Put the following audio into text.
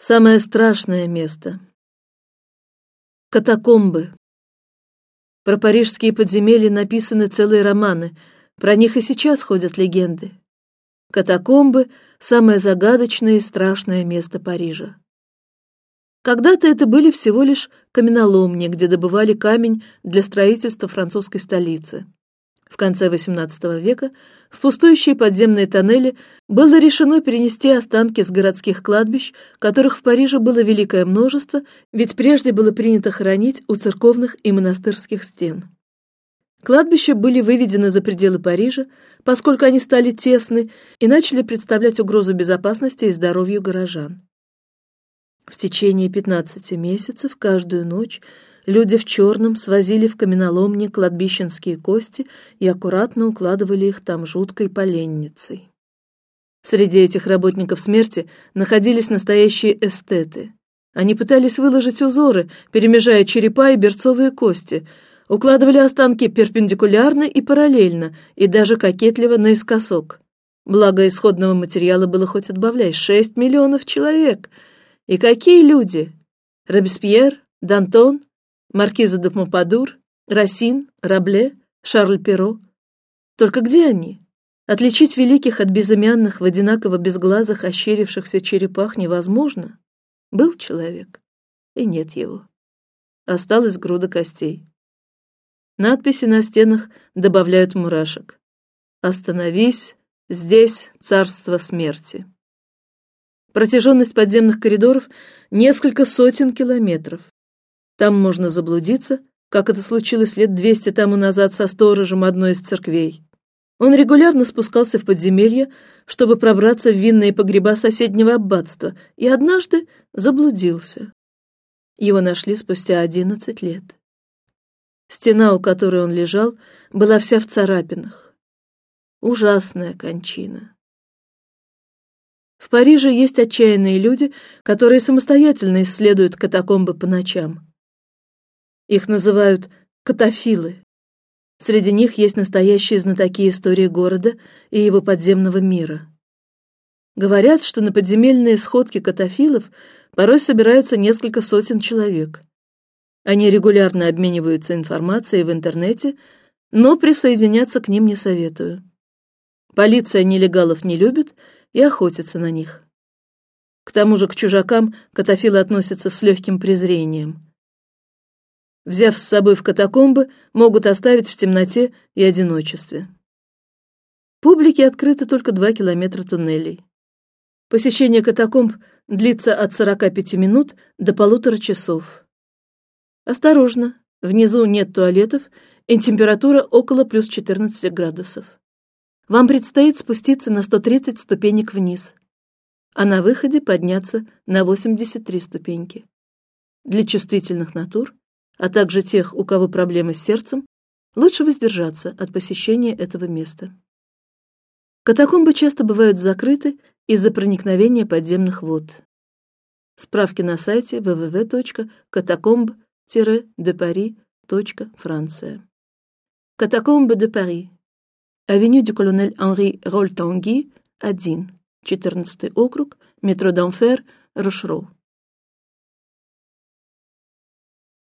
Самое страшное место. Катакомбы. Про парижские подземелья написаны целые романы. Про них и сейчас ходят легенды. Катакомбы – самое загадочное и страшное место Парижа. Когда-то это были всего лишь каменоломни, где добывали камень для строительства французской столицы. В конце XVIII века в пустующие подземные тоннели было решено перенести останки с городских кладбищ, которых в Париже было великое множество, ведь прежде было принято хоронить у церковных и монастырских стен. Кладбища были выведены за пределы Парижа, поскольку они стали тесны и начали представлять угрозу безопасности и здоровью горожан. В течение 15 месяцев каждую ночь Люди в черном свозили в каменоломни кладбищенские кости и аккуратно укладывали их там жуткой поленницей. Среди этих работников смерти находились настоящие эстеты. Они пытались выложить узоры, перемежая черепа и берцовые кости, укладывали останки перпендикулярно и параллельно, и даже кокетливо наискосок. Благо исходного материала было хоть отбавляй шесть миллионов человек. И какие люди? Робеспьер, Д'Антон, Маркиза де Помпадур, Рассин, Рабле, Шарль Перо. Только где они? Отличить великих от безымянных в одинаково безглазых ощерившихся черепах невозможно. Был человек, и нет его. Осталась груда костей. Надписи на стенах добавляют мурашек. Остановись, здесь царство смерти. Протяженность подземных коридоров несколько сотен километров. Там можно заблудиться, как это случилось лет двести тому назад со сторожем одной из церквей. Он регулярно спускался в подземелье, чтобы пробраться в винные погреба соседнего аббатства, и однажды заблудился. Его нашли спустя одиннадцать лет. Стена, у которой он лежал, была вся в царапинах. Ужасная кончина. В Париже есть отчаянные люди, которые самостоятельно исследуют катакомбы по ночам. Их называют катафилы. Среди них есть настоящие знатоки истории города и его подземного мира. Говорят, что на подземельные сходки катафилов порой собираются несколько сотен человек. Они регулярно обмениваются информацией в интернете, но присоединяться к ним не советую. Полиция нелегалов не любит и охотится на них. К тому же к чужакам катафилы относятся с легким презрением взяв с собой в катакомбы, могут оставить в темноте и одиночестве. Публике открыто только два километра туннелей. Посещение катакомб длится от 45 минут до полутора часов. Осторожно, внизу нет туалетов, и температура около плюс 14 градусов. Вам предстоит спуститься на 130 ступенек вниз, а на выходе подняться на 83 ступеньки. Для чувствительных натур а также тех, у кого проблемы с сердцем, лучше воздержаться от посещения этого места. Катакомбы часто бывают закрыты из-за проникновения подземных вод. Справки на сайте www.catacombe-de-paris.франция. Катакомбы де Пари. Авеню du Colonel Henri Роль-Тангui, 1, 14 округ, метро Дамфер, Рошро.